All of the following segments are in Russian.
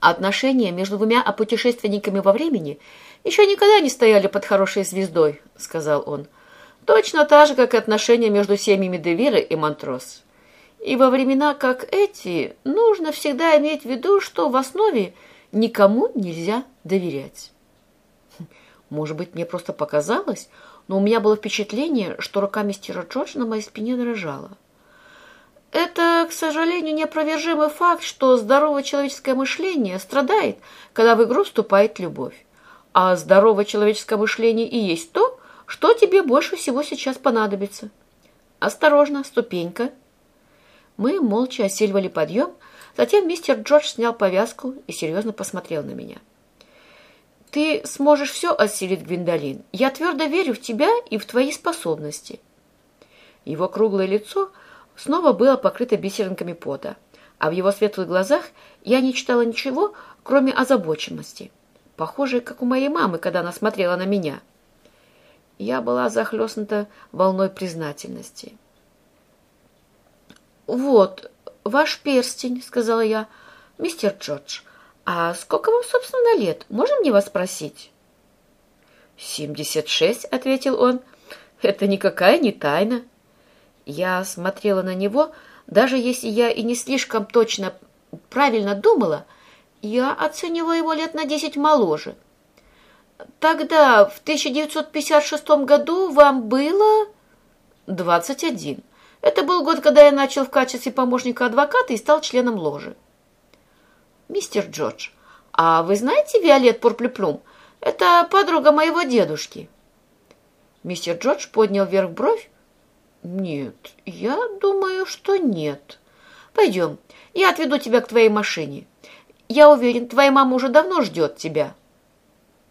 отношения между двумя путешественниками во времени еще никогда не стояли под хорошей звездой, сказал он. Точно так же, как и отношения между семьями Девира и Монтрос. И во времена, как эти, нужно всегда иметь в виду, что в основе никому нельзя доверять. Может быть, мне просто показалось, но у меня было впечатление, что рука мистера Джорджа на моей спине дрожала. Это, к сожалению, неопровержимый факт, что здоровое человеческое мышление страдает, когда в игру вступает любовь. А здоровое человеческое мышление и есть то, что тебе больше всего сейчас понадобится. Осторожно, ступенька. Мы молча осиливали подъем, затем мистер Джордж снял повязку и серьезно посмотрел на меня. Ты сможешь все осилить, Гвиндолин. Я твердо верю в тебя и в твои способности. Его круглое лицо снова было покрыто бисеринками пота, а в его светлых глазах я не читала ничего, кроме озабоченности, похожей, как у моей мамы, когда она смотрела на меня. Я была захлестнута волной признательности. «Вот, ваш перстень», — сказала я. «Мистер Джордж, а сколько вам, собственно, лет? Можно мне вас спросить?» «Семьдесят шесть», — ответил он. «Это никакая не тайна». Я смотрела на него, даже если я и не слишком точно правильно думала, я оценивала его лет на десять моложе. Тогда, в 1956 году, вам было 21. Это был год, когда я начал в качестве помощника адвоката и стал членом ложи. Мистер Джордж, а вы знаете Виолет Пурплюплюм? Это подруга моего дедушки. Мистер Джордж поднял вверх бровь, «Нет, я думаю, что нет. Пойдем, я отведу тебя к твоей машине. Я уверен, твоя мама уже давно ждет тебя».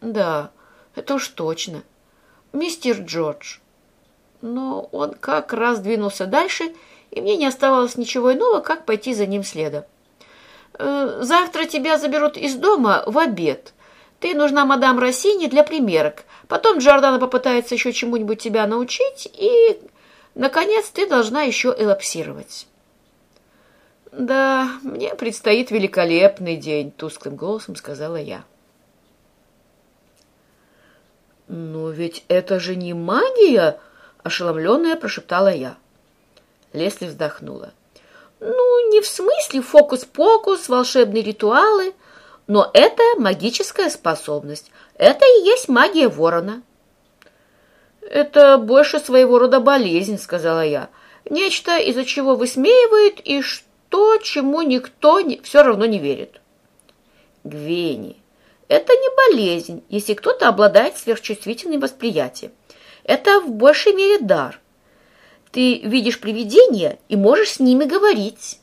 «Да, это уж точно. Мистер Джордж». Но он как раз двинулся дальше, и мне не оставалось ничего иного, как пойти за ним следом. «Э, «Завтра тебя заберут из дома в обед. Ты нужна мадам Россини для примерок. Потом Джордана попытается еще чему-нибудь тебя научить, и Наконец, ты должна еще элапсировать. Да, мне предстоит великолепный день, тусклым голосом сказала я. Но ведь это же не магия, ошеломленная прошептала я. Лесли вздохнула. Ну, не в смысле фокус-покус, волшебные ритуалы, но это магическая способность. Это и есть магия ворона. «Это больше своего рода болезнь», — сказала я. «Нечто, из-за чего высмеивают и что, чему никто не, все равно не верит». «Гвени, это не болезнь, если кто-то обладает сверхчувствительным восприятием. Это в большей мере дар. Ты видишь привидения и можешь с ними говорить».